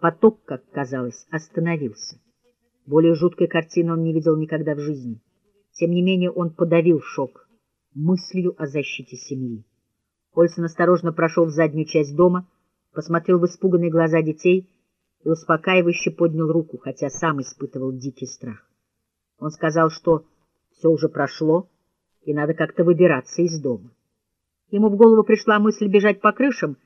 Поток, как казалось, остановился. Более жуткой картины он не видел никогда в жизни. Тем не менее он подавил шок мыслью о защите семьи. Ольсен осторожно прошел в заднюю часть дома, посмотрел в испуганные глаза детей и успокаивающе поднял руку, хотя сам испытывал дикий страх. Он сказал, что все уже прошло, и надо как-то выбираться из дома. Ему в голову пришла мысль бежать по крышам,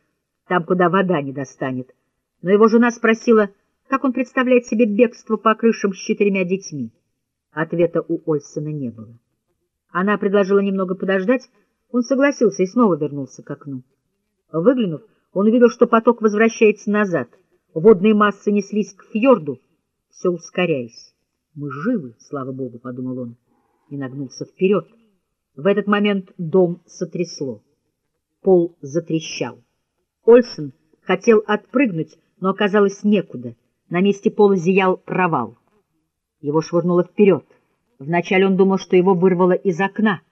там, куда вода не достанет, но его жена спросила, как он представляет себе бегство по крышам с четырьмя детьми. Ответа у Ольсена не было. Она предложила немного подождать, он согласился и снова вернулся к окну. Выглянув, он увидел, что поток возвращается назад. Водные массы неслись к фьорду, все ускоряясь. «Мы живы, слава богу», — подумал он, и нагнулся вперед. В этот момент дом сотрясло. Пол затрещал. Ольсен хотел отпрыгнуть, но оказалось некуда. На месте пола зиял провал. Его швырнуло вперед. Вначале он думал, что его вырвало из окна,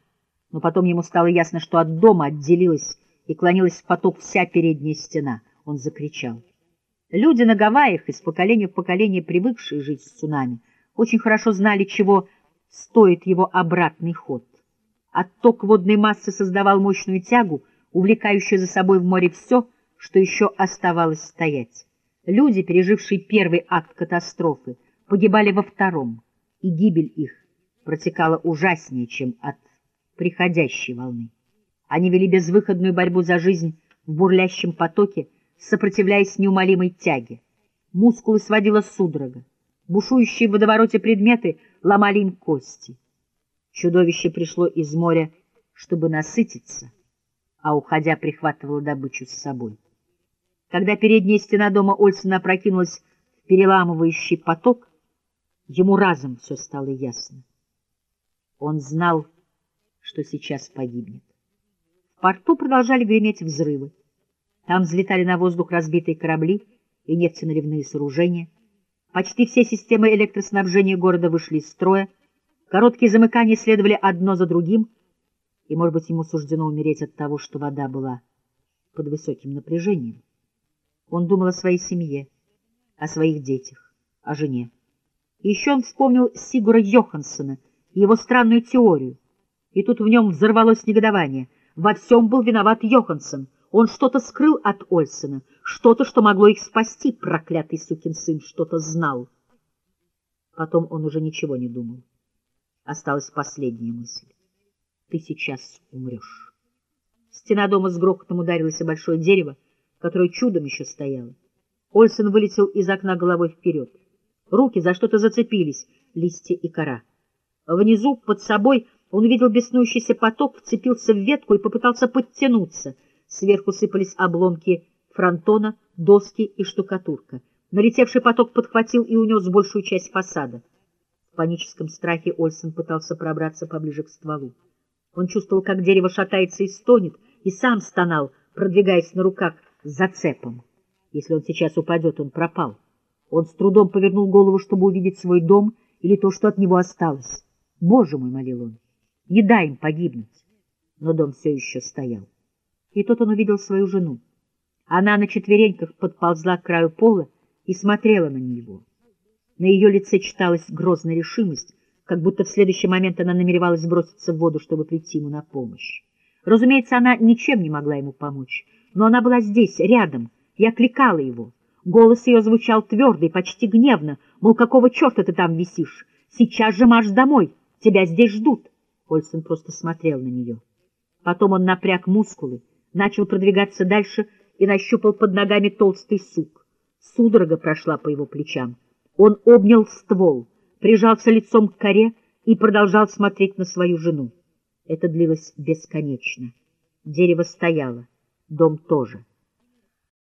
но потом ему стало ясно, что от дома отделилась и клонилась в поток вся передняя стена. Он закричал. Люди на Гавайях, из поколения в поколение привыкшие жить с цунами, очень хорошо знали, чего стоит его обратный ход. Отток водной массы создавал мощную тягу, увлекающую за собой в море все, что еще оставалось стоять. Люди, пережившие первый акт катастрофы, погибали во втором, и гибель их протекала ужаснее, чем от приходящей волны. Они вели безвыходную борьбу за жизнь в бурлящем потоке, сопротивляясь неумолимой тяге. Мускулы сводила судорога. Бушующие в водовороте предметы ломали им кости. Чудовище пришло из моря, чтобы насытиться, а, уходя, прихватывало добычу с собой. Когда передняя стена дома Ольсона опрокинулась в переламывающий поток, ему разом все стало ясно. Он знал, что сейчас погибнет. В порту продолжали греметь взрывы. Там взлетали на воздух разбитые корабли и нефтеналивные сооружения. Почти все системы электроснабжения города вышли из строя. Короткие замыкания следовали одно за другим, и, может быть, ему суждено умереть от того, что вода была под высоким напряжением. Он думал о своей семье, о своих детях, о жене. И еще он вспомнил Сигура Йоханссона — его странную теорию. И тут в нем взорвалось негодование. Во всем был виноват Йоханссон. Он что-то скрыл от Ольсена, что-то, что могло их спасти, проклятый сукин сын, что-то знал. Потом он уже ничего не думал. Осталась последняя мысль. Ты сейчас умрешь. Стена дома с грохотом ударилась о большое дерево, которое чудом еще стояло. Ольсен вылетел из окна головой вперед. Руки за что-то зацепились, листья и кора. Внизу, под собой, он увидел беснующийся поток, вцепился в ветку и попытался подтянуться. Сверху сыпались обломки фронтона, доски и штукатурка. Налетевший поток подхватил и унес большую часть фасада. В паническом страхе Ольсен пытался пробраться поближе к стволу. Он чувствовал, как дерево шатается и стонет, и сам стонал, продвигаясь на руках зацепом. Если он сейчас упадет, он пропал. Он с трудом повернул голову, чтобы увидеть свой дом или то, что от него осталось. Боже мой, — молил он, — не дай им погибнуть. Но дом все еще стоял. И тут он увидел свою жену. Она на четвереньках подползла к краю пола и смотрела на него. На ее лице читалась грозная решимость, как будто в следующий момент она намеревалась броситься в воду, чтобы прийти ему на помощь. Разумеется, она ничем не могла ему помочь, но она была здесь, рядом, и окликала его. Голос ее звучал твердо и почти гневно, мол, какого черта ты там висишь? Сейчас же марш домой! Тебя здесь ждут. Ольсен просто смотрел на нее. Потом он напряг мускулы, начал продвигаться дальше и нащупал под ногами толстый сук. Судорога прошла по его плечам. Он обнял ствол, прижался лицом к коре и продолжал смотреть на свою жену. Это длилось бесконечно. Дерево стояло, дом тоже.